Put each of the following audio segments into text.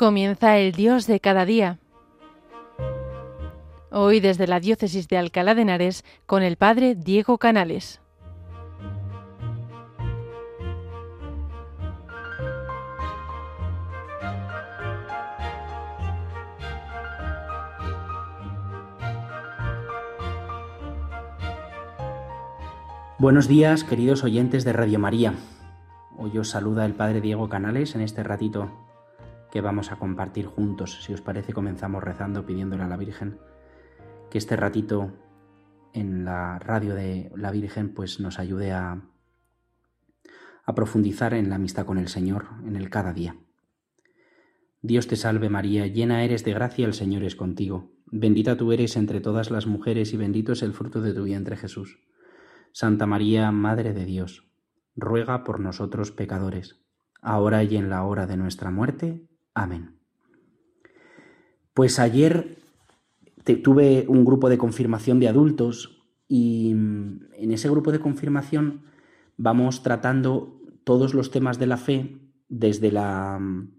Comienza el Dios de cada día. Hoy desde la Diócesis de Alcalá de Henares con el Padre Diego Canales. Buenos días, queridos oyentes de Radio María. Hoy os saluda el Padre Diego Canales en este ratito que vamos a compartir juntos. Si os parece, comenzamos rezando pidiéndole a la Virgen que este ratito en la radio de la Virgen pues nos ayude a, profundizar en la amistad con el Señor en el cada día. Dios te salve María, llena eres de gracia, el Señor es contigo. Bendita tú eres entre todas las mujeres y bendito es el fruto de tu vientre Jesús. Santa María, Madre de Dios, ruega por nosotros pecadores, ahora y en la hora de nuestra muerte. Amén. Pues ayer tuve un grupo de confirmación de adultos y mm, en ese grupo de confirmación vamos tratando todos los temas de la fe desde la mm,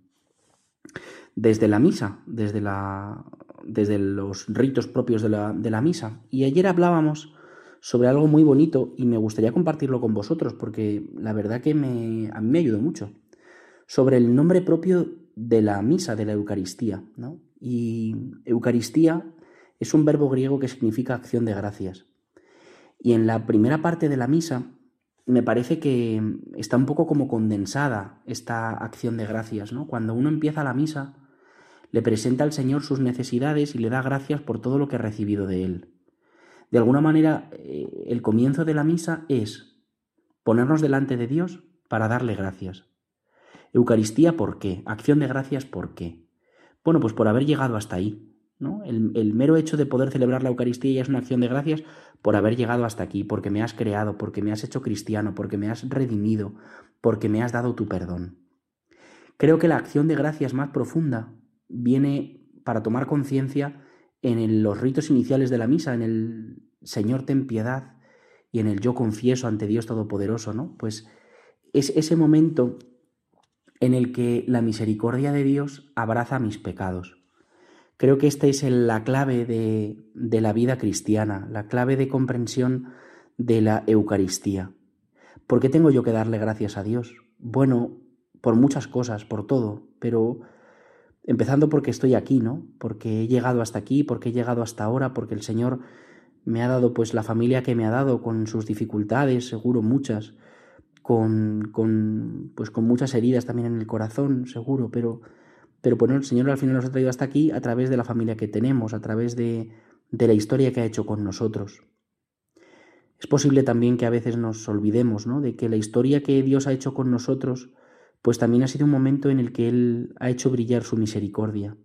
desde la misa, desde la desde los ritos propios de la, de la misa. Y ayer hablábamos sobre algo muy bonito y me gustaría compartirlo con vosotros porque la verdad que me, a mí me ayudó mucho. Sobre el nombre propio de la misa, de la Eucaristía. ¿no? Y Eucaristía es un verbo griego que significa acción de gracias. Y en la primera parte de la misa me parece que está un poco como condensada esta acción de gracias. ¿no? Cuando uno empieza la misa, le presenta al Señor sus necesidades y le da gracias por todo lo que ha recibido de Él. De alguna manera, eh, el comienzo de la misa es ponernos delante de Dios para darle gracias. Eucaristía, ¿por qué? Acción de gracias, ¿por qué? Bueno, pues por haber llegado hasta ahí. ¿no? El, mero hecho de poder celebrar la Eucaristía ya es una acción de gracias por haber llegado hasta aquí, porque me has creado, porque me has hecho cristiano, porque me has redimido, porque me has dado tu perdón. Creo que la acción de gracias más profunda viene para tomar conciencia en los ritos iniciales de la misa, en el Señor ten piedad y en el yo confieso ante Dios Todopoderoso, ¿no? Pues es ese momento en el que la misericordia de Dios abraza mis pecados. Creo que esta es la clave de, la vida cristiana, la clave de comprensión de la Eucaristía. ¿Por qué tengo yo que darle gracias a Dios? Bueno, por muchas cosas, por todo, pero Empezando porque estoy aquí, ¿no? Porque he llegado hasta aquí, porque he llegado hasta ahora, porque el Señor me ha dado pues la familia que me ha dado con sus dificultades, seguro muchas, con, pues con muchas heridas también en el corazón, seguro, pero pero bueno, el Señor al final nos ha traído hasta aquí a través de la familia que tenemos, a través de, de la historia que ha hecho con nosotros. Es posible también que a veces nos olvidemos, ¿no? De que la historia que Dios ha hecho con nosotros pues también ha sido un momento en el que Él ha hecho brillar su misericordia.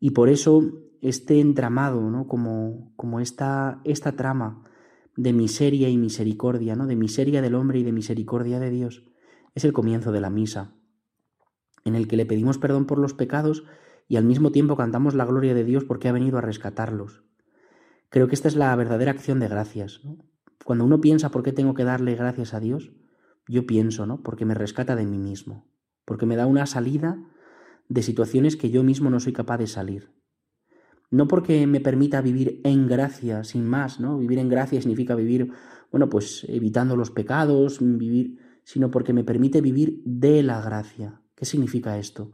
Y por eso este entramado, ¿no? como, como esta, esta trama de miseria y misericordia, ¿no? de miseria del hombre y de misericordia de Dios, es el comienzo de la misa, en el que le pedimos perdón por los pecados y al mismo tiempo cantamos la gloria de Dios porque ha venido a rescatarlos. Creo que esta es la verdadera acción de gracias. Cuando uno piensa por qué tengo que darle gracias a Dios, yo pienso, ¿no? Porque me rescata de mí mismo, porque me da una salida de situaciones que yo mismo no soy capaz de salir. No porque me permita vivir en gracia, sin más, ¿no? Vivir en gracia significa vivir, bueno, pues evitando los pecados, vivir, sino porque me permite vivir de la gracia. ¿Qué significa esto?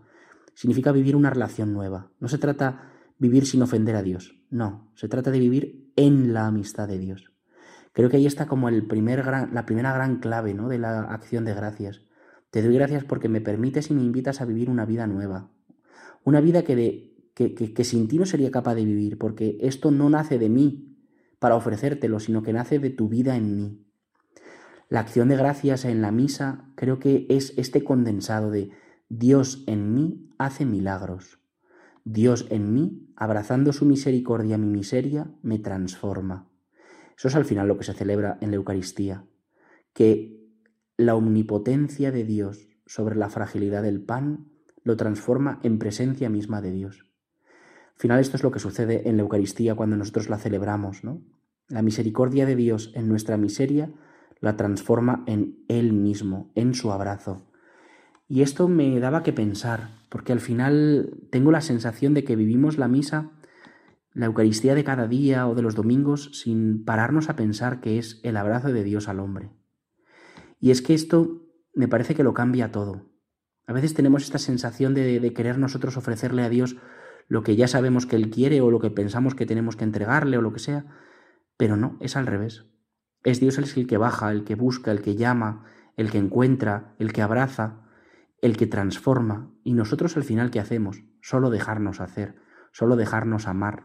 Significa vivir una relación nueva. No se trata vivir sin ofender a Dios, no, se trata de vivir en la amistad de Dios. Creo que ahí está como el primer la primera gran clave ¿no? de la acción de gracias. Te doy gracias porque me permites y me invitas a vivir una vida nueva. Una vida que, de, que, sin ti no sería capaz de vivir, porque esto no nace de mí para ofrecértelo, sino que nace de tu vida en mí. La acción de gracias en la misa creo que es este condensado de Dios en mí hace milagros. Dios en mí, abrazando su misericordia mi miseria, me transforma. Eso es al final lo que se celebra en la Eucaristía, que la omnipotencia de Dios sobre la fragilidad del pan lo transforma en presencia misma de Dios. Al final esto es lo que sucede en la Eucaristía cuando nosotros la celebramos, ¿no? La misericordia de Dios en nuestra miseria la transforma en Él mismo, en su abrazo. Y esto me daba que pensar, porque al final tengo la sensación de que vivimos la misa, la Eucaristía de cada día o de los domingos, sin pararnos a pensar que es el abrazo de Dios al hombre. Y es que esto me parece que lo cambia todo. A veces tenemos esta sensación de, de querer nosotros ofrecerle a Dios lo que ya sabemos que Él quiere o lo que pensamos que tenemos que entregarle o lo que sea, pero no, es al revés. Es Dios el que baja, el que busca, el que llama, el que encuentra, el que abraza, el que transforma. Y nosotros al final, ¿qué hacemos? Solo dejarnos hacer, solo dejarnos amar.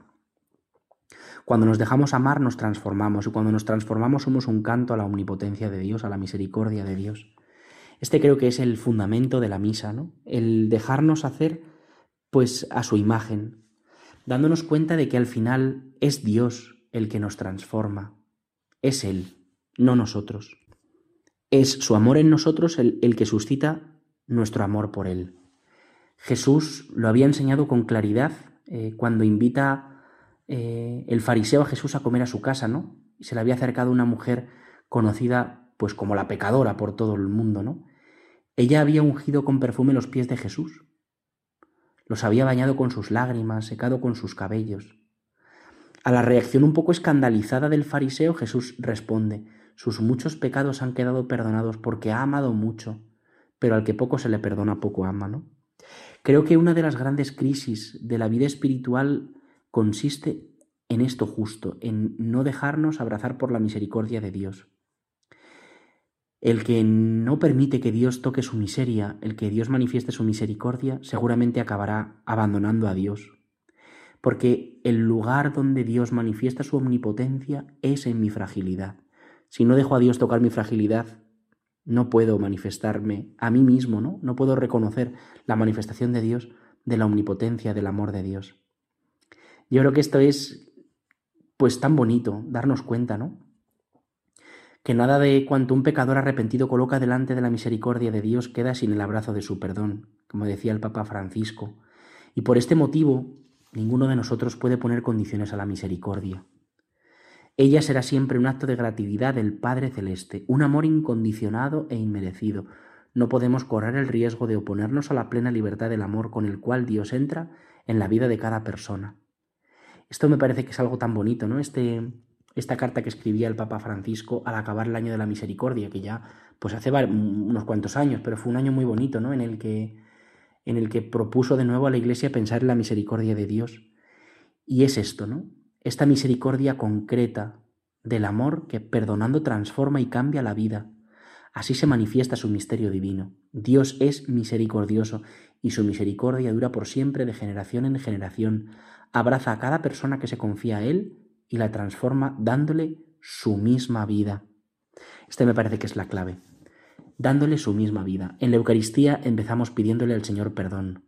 Cuando nos dejamos amar nos transformamos y cuando nos transformamos somos un canto a la omnipotencia de Dios, a la misericordia de Dios. Este creo que es el fundamento de la misa, ¿no? El dejarnos hacer pues a su imagen, dándonos cuenta de que al final es Dios el que nos transforma. Es Él, no nosotros. Es su amor en nosotros el, el que suscita nuestro amor por Él. Jesús lo había enseñado con claridad eh, cuando invita eh, el fariseo a Jesús a comer a su casa, ¿no? Y se le había acercado una mujer conocida pues como la pecadora por todo el mundo, ¿no? Ella había ungido con perfume los pies de Jesús, los había bañado con sus lágrimas, secado con sus cabellos. A la reacción un poco escandalizada del fariseo, Jesús responde, sus muchos pecados han quedado perdonados porque ha amado mucho pero al que poco se le perdona, poco ama, ¿no? Creo que una de las grandes crisis de la vida espiritual consiste en esto justo, en no dejarnos abrazar por la misericordia de Dios. El que no permite que Dios toque su miseria, el que Dios manifieste su misericordia, seguramente acabará abandonando a Dios. Porque el lugar donde Dios manifiesta su omnipotencia es en mi fragilidad. Si no dejo a Dios tocar mi fragilidad, no puedo manifestarme a mí mismo, ¿no? No puedo reconocer la manifestación de Dios, de la omnipotencia, del amor de Dios. Yo creo que esto es, pues, tan bonito, darnos cuenta, ¿no? Que nada de cuanto un pecador arrepentido coloca delante de la misericordia de Dios queda sin el abrazo de su perdón, como decía el Papa Francisco. Y por este motivo, ninguno de nosotros puede poner condiciones a la misericordia. Ella será siempre un acto de gratividad del Padre Celeste, un amor incondicionado e inmerecido. No podemos correr el riesgo de oponernos a la plena libertad del amor con el cual Dios entra en la vida de cada persona. Esto me parece que es algo tan bonito, ¿no? Este, esta carta que escribía el Papa Francisco al acabar el año de la misericordia, que ya pues hace unos cuantos años, pero fue un año muy bonito, ¿no? En el que en el que propuso de nuevo a la Iglesia pensar en la misericordia de Dios. Y es esto, ¿no? esta misericordia concreta del amor que perdonando transforma y cambia la vida. Así se manifiesta su misterio divino. Dios es misericordioso y su misericordia dura por siempre de generación en generación. Abraza a cada persona que se confía a Él y la transforma dándole su misma vida. Este me parece que es la clave. Dándole su misma vida. En la Eucaristía empezamos pidiéndole al Señor perdón.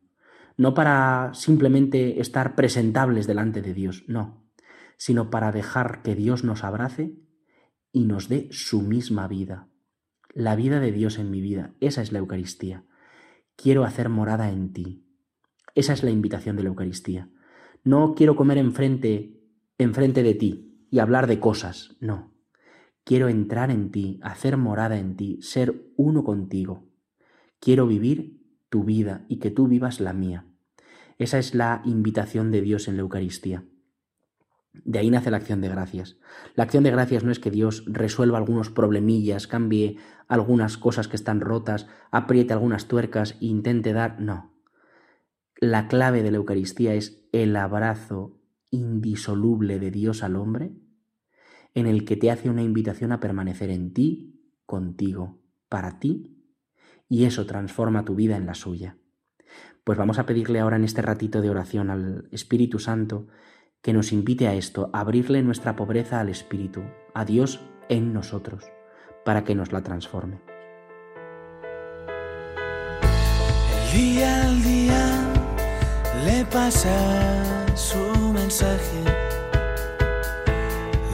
No para simplemente estar presentables delante de Dios, no, sino para dejar que Dios nos abrace y nos dé su misma vida. La vida de Dios en mi vida, esa es la Eucaristía. Quiero hacer morada en ti. Esa es la invitación de la Eucaristía. No quiero comer enfrente, enfrente de ti y hablar de cosas, no. Quiero entrar en ti, hacer morada en ti, ser uno contigo. Quiero vivir tu vida y que tú vivas la mía. Esa es la invitación de Dios en la Eucaristía. De ahí nace la acción de gracias. La acción de gracias no es que Dios resuelva algunos problemillas, cambie algunas cosas que están rotas, apriete algunas tuercas e intente dar. No. La clave de la Eucaristía es el abrazo indisoluble de Dios al hombre, en el que te hace una invitación a permanecer en ti, contigo, para ti, y eso transforma tu vida en la suya. Pues vamos a pedirle ahora en este ratito de oración al Espíritu Santo que nos invite a esto, abrirle nuestra pobreza al Espíritu, a Dios en nosotros, para que nos la transforme. El día al día le pasa su mensaje,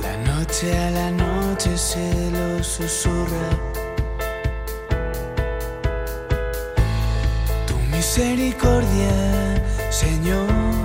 la noche a la noche se lo susurra. Tu misericordia, Señor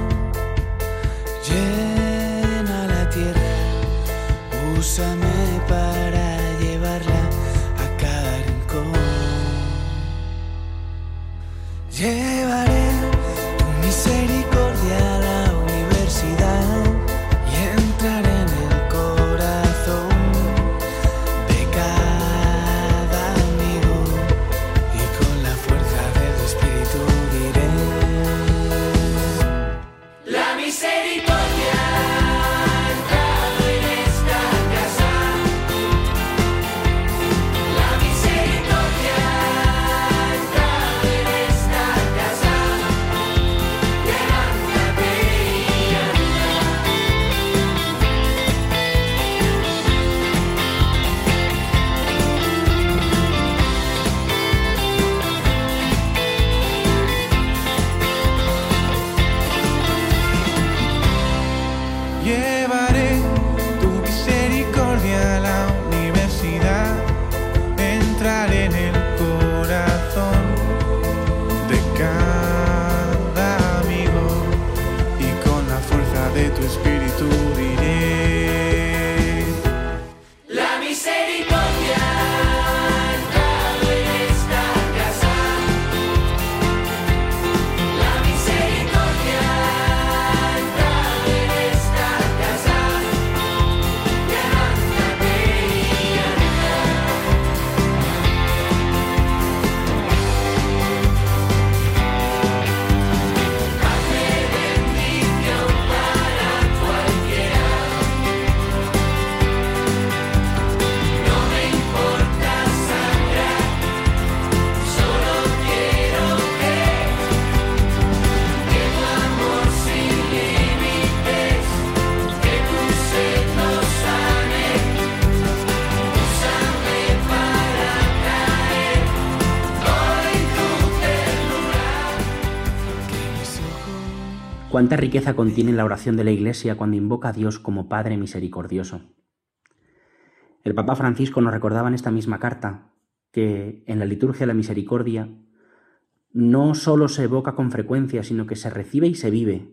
Cuánta riqueza contiene la oración de la Iglesia cuando invoca a Dios como Padre misericordioso. El Papa Francisco nos recordaba en esta misma carta que en la liturgia de la misericordia no solo se evoca con frecuencia, sino que se recibe y se vive.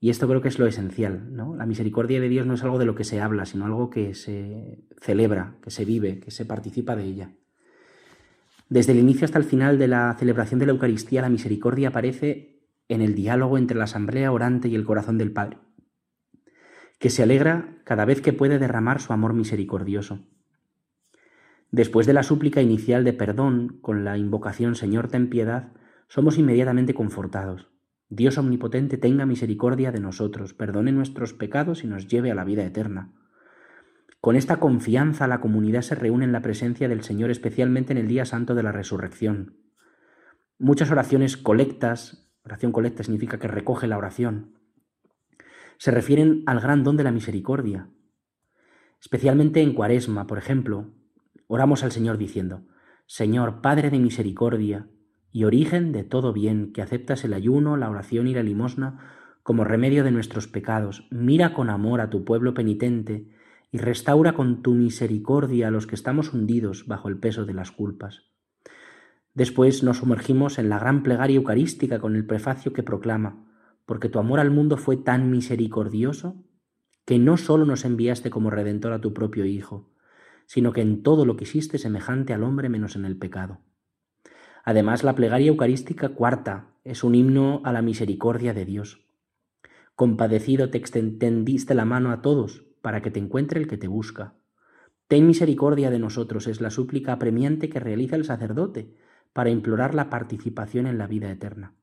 Y esto creo que es lo esencial, ¿no? La misericordia de Dios no es algo de lo que se habla, sino algo que se celebra, que se vive, que se participa de ella. Desde el inicio hasta el final de la celebración de la Eucaristía, la misericordia aparece en el diálogo entre la asamblea orante y el corazón del Padre, que se alegra cada vez que puede derramar su amor misericordioso. Después de la súplica inicial de perdón con la invocación Señor ten piedad, somos inmediatamente confortados. Dios omnipotente tenga misericordia de nosotros, perdone nuestros pecados y nos lleve a la vida eterna. Con esta confianza la comunidad se reúne en la presencia del Señor, especialmente en el día santo de la resurrección. Muchas oraciones colectas, oración colecta significa que recoge la oración, se refieren al gran don de la misericordia. Especialmente en Cuaresma, por ejemplo, oramos al Señor diciendo, Señor, Padre de misericordia y origen de todo bien, que aceptas el ayuno, la oración y la limosna como remedio de nuestros pecados, mira con amor a tu pueblo penitente, y restaura con tu misericordia a los que estamos hundidos bajo el peso de las culpas. Después nos sumergimos en la gran plegaria eucarística con el prefacio que proclama, porque tu amor al mundo fue tan misericordioso que no sólo nos enviaste como redentor a tu propio Hijo, sino que en todo lo quisiste semejante al hombre menos en el pecado. Además, la plegaria eucarística cuarta es un himno a la misericordia de Dios. Compadecido te extendiste la mano a todos, para que te encuentre el que te busca. Ten misericordia de nosotros es la súplica apremiante que realiza el sacerdote para implorar la participación en la vida eterna.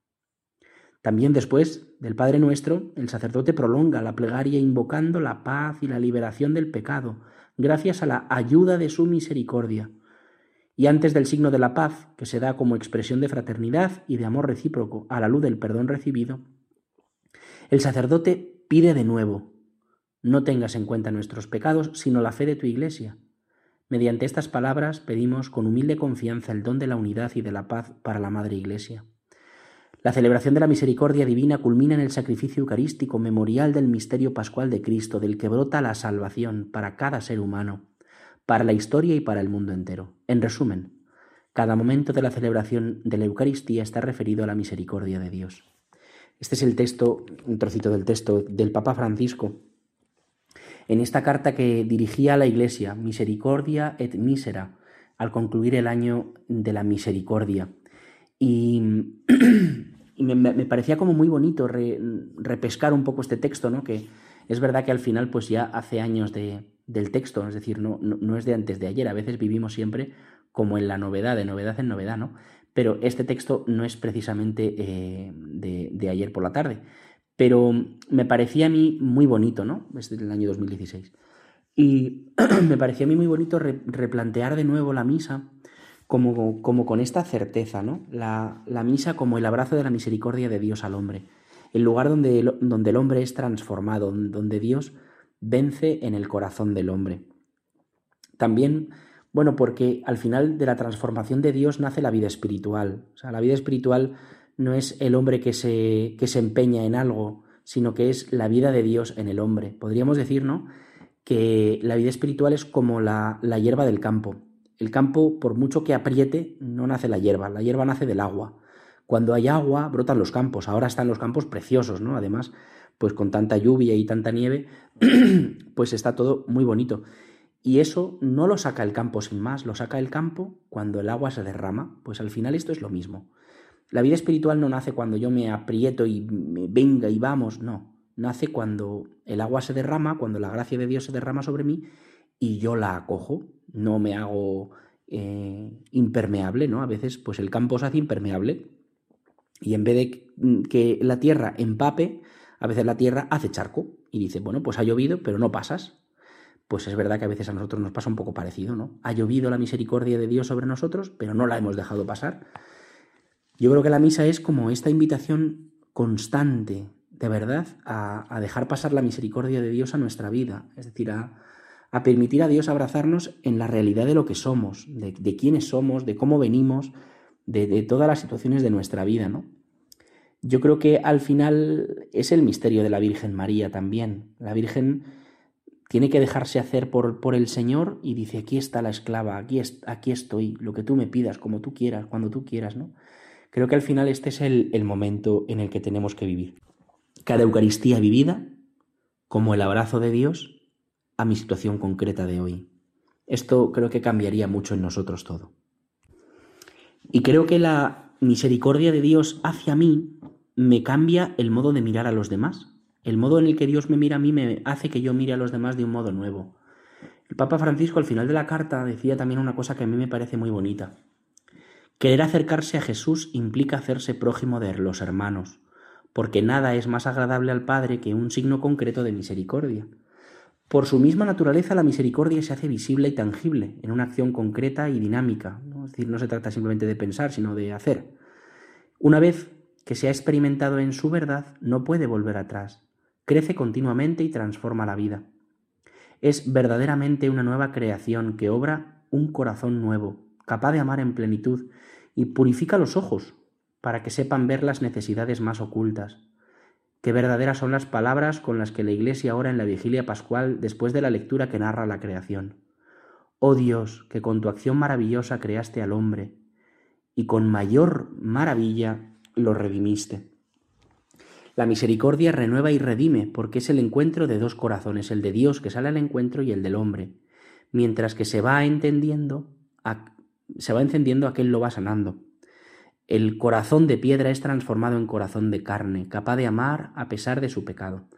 También después del Padre Nuestro, el sacerdote prolonga la plegaria invocando la paz y la liberación del pecado, gracias a la ayuda de su misericordia. Y antes del signo de la paz, que se da como expresión de fraternidad y de amor recíproco a la luz del perdón recibido, el sacerdote pide de nuevo, no tengas en cuenta nuestros pecados, sino la fe de tu Iglesia. Mediante estas palabras pedimos con humilde confianza el don de la unidad y de la paz para la Madre Iglesia. La celebración de la misericordia divina culmina en el sacrificio eucarístico, memorial del misterio pascual de Cristo, del que brota la salvación para cada ser humano, para la historia y para el mundo entero. En resumen, cada momento de la celebración de la Eucaristía está referido a la misericordia de Dios. Este es el texto, un trocito del texto del Papa Francisco, en esta carta que dirigía a la Iglesia, Misericordia et Misera, al concluir el año de la misericordia. Y, me, parecía como muy bonito repescar un poco este texto, ¿no? que es verdad que al final pues ya hace años del texto, es decir, no, no, es de antes de ayer, a veces vivimos siempre como en la novedad, de novedad en novedad, ¿no? Pero este texto no es precisamente eh, de, de ayer por la tarde, pero me parecía a mí muy bonito, ¿no? Desde el año 2016. Y me parecía a mí muy bonito replantear de nuevo la misa como, como con esta certeza, ¿no? La, misa como el abrazo de la misericordia de Dios al hombre, el lugar donde el, donde el hombre es transformado, donde Dios vence en el corazón del hombre. También, bueno, porque al final de la transformación de Dios nace la vida espiritual. O sea, la vida espiritual no es el hombre que se, que se empeña en algo, sino que es la vida de Dios en el hombre. Podríamos decir, ¿no? Que la vida espiritual es como la, la hierba del campo. El campo, por mucho que apriete, no nace la hierba, la hierba nace del agua. Cuando hay agua, brotan los campos. Ahora están los campos preciosos, ¿no? Además, pues con tanta lluvia y tanta nieve, pues está todo muy bonito. Y eso no lo saca el campo sin más, lo saca el campo cuando el agua se derrama. Pues al final esto es lo mismo. La vida espiritual no nace cuando yo me aprieto y me venga y vamos, no. Nace cuando el agua se derrama, cuando la gracia de Dios se derrama sobre mí y yo la acojo, no me hago eh, impermeable, ¿no? A veces pues el campo se hace impermeable y en vez de que la tierra empape, a veces la tierra hace charco y dice, bueno, pues ha llovido, pero no pasas. Pues es verdad que a veces a nosotros nos pasa un poco parecido, ¿no? Ha llovido la misericordia de Dios sobre nosotros, pero no la hemos dejado pasar. Yo creo que la misa es como esta invitación constante, de verdad, a, dejar pasar la misericordia de Dios a nuestra vida, es decir, a, permitir a Dios abrazarnos en la realidad de lo que somos, de, quiénes somos, de cómo venimos, de, todas las situaciones de nuestra vida, ¿no? Yo creo que al final es el misterio de la Virgen María también. La Virgen tiene que dejarse hacer por, el Señor y dice, aquí está la esclava, aquí, aquí estoy, lo que tú me pidas, como tú quieras, cuando tú quieras, ¿no? Creo que al final este es el, el momento en el que tenemos que vivir. Cada Eucaristía vivida como el abrazo de Dios a mi situación concreta de hoy. Esto creo que cambiaría mucho en nosotros todo. Y creo que la misericordia de Dios hacia mí me cambia el modo de mirar a los demás. El modo en el que Dios me mira a mí me hace que yo mire a los demás de un modo nuevo. El Papa Francisco al final de la carta decía también una cosa que a mí me parece muy bonita. Querer acercarse a Jesús implica hacerse prójimo de los hermanos, porque nada es más agradable al Padre que un signo concreto de misericordia. Por su misma naturaleza, la misericordia se hace visible y tangible en una acción concreta y dinámica. Es decir, no se trata simplemente de pensar, sino de hacer. Una vez que se ha experimentado en su verdad, no puede volver atrás. Crece continuamente y transforma la vida. Es verdaderamente una nueva creación que obra un corazón nuevo, capaz de amar en plenitud, y purifica los ojos para que sepan ver las necesidades más ocultas, Qué verdaderas son las palabras con las que la Iglesia ora en la vigilia pascual después de la lectura que narra la creación. Oh Dios, que con tu acción maravillosa creaste al hombre y con mayor maravilla lo redimiste. La misericordia renueva y redime porque es el encuentro de dos corazones, el de Dios que sale al encuentro y el del hombre, mientras que se va entendiendo, se va encendiendo aquel lo va sanando. El corazón de piedra es transformado en corazón de carne, capaz de amar a pesar de su pecado.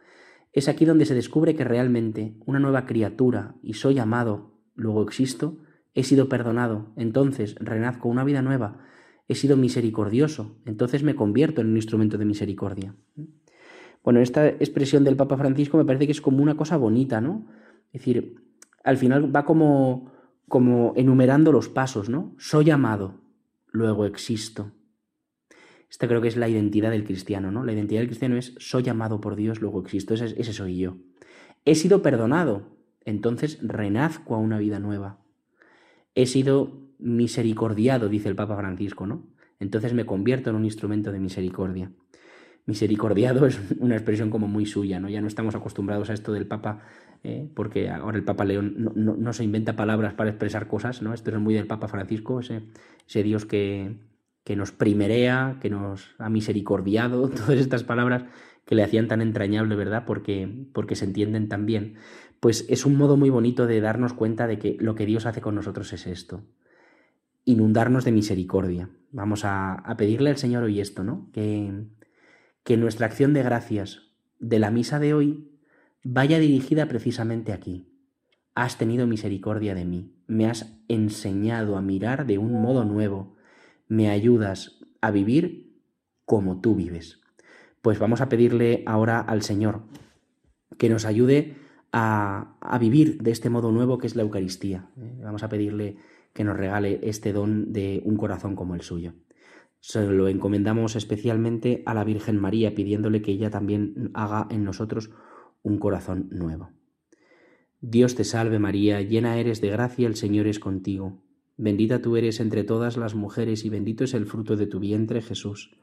Es aquí donde se descubre que realmente una nueva criatura y soy amado, luego existo, he sido perdonado, entonces renazco una vida nueva, he sido misericordioso, entonces me convierto en un instrumento de misericordia. Bueno, esta expresión del Papa Francisco me parece que es como una cosa bonita, ¿no? Es decir, al final va como, como enumerando los pasos, ¿no? Soy amado, luego existo, esta creo que es la identidad del cristiano, ¿no? La identidad del cristiano es soy amado por Dios, luego existo, ese, ese soy yo. He sido perdonado, entonces renazco a una vida nueva. He sido misericordiado, dice el Papa Francisco, ¿no? Entonces me convierto en un instrumento de misericordia. Misericordiado es una expresión como muy suya, ¿no? Ya no estamos acostumbrados a esto del Papa, eh, porque ahora el Papa León no, se inventa palabras para expresar cosas, ¿no? Esto es muy del Papa Francisco, ese, Dios que, que nos primerea, que nos ha misericordiado, todas estas palabras que le hacían tan entrañable, ¿verdad? Porque, porque se entienden tan bien. Pues es un modo muy bonito de darnos cuenta de que lo que Dios hace con nosotros es esto, inundarnos de misericordia. Vamos a, a pedirle al Señor hoy esto, ¿no? Que, que nuestra acción de gracias de la misa de hoy vaya dirigida precisamente aquí. Has tenido misericordia de mí, me has enseñado a mirar de un modo nuevo, me ayudas a vivir como tú vives. Pues vamos a pedirle ahora al Señor que nos ayude a, vivir de este modo nuevo que es la Eucaristía. ¿eh? Vamos a pedirle que nos regale este don de un corazón como el suyo. Se lo encomendamos especialmente a la Virgen María, pidiéndole que ella también haga en nosotros un corazón nuevo. Dios te salve María, llena eres de gracia, el Señor es contigo. Bendita tú eres entre todas las mujeres y bendito es el fruto de tu vientre Jesús.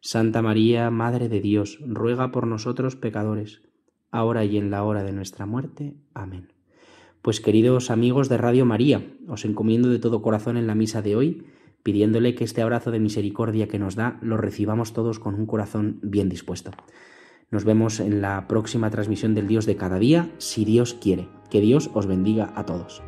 Santa María, Madre de Dios, ruega por nosotros pecadores, ahora y en la hora de nuestra muerte. Amén. Pues queridos amigos de Radio María, os encomiendo de todo corazón en la misa de hoy, pidiéndole que este abrazo de misericordia que nos da lo recibamos todos con un corazón bien dispuesto. Nos vemos en la próxima transmisión del Dios de cada día, si Dios quiere. Que Dios os bendiga a todos.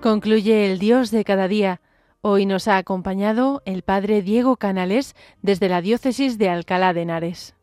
Concluye el Dios de cada día. Hoy nos ha acompañado el Padre Diego Canales desde la Diócesis de Alcalá de Henares.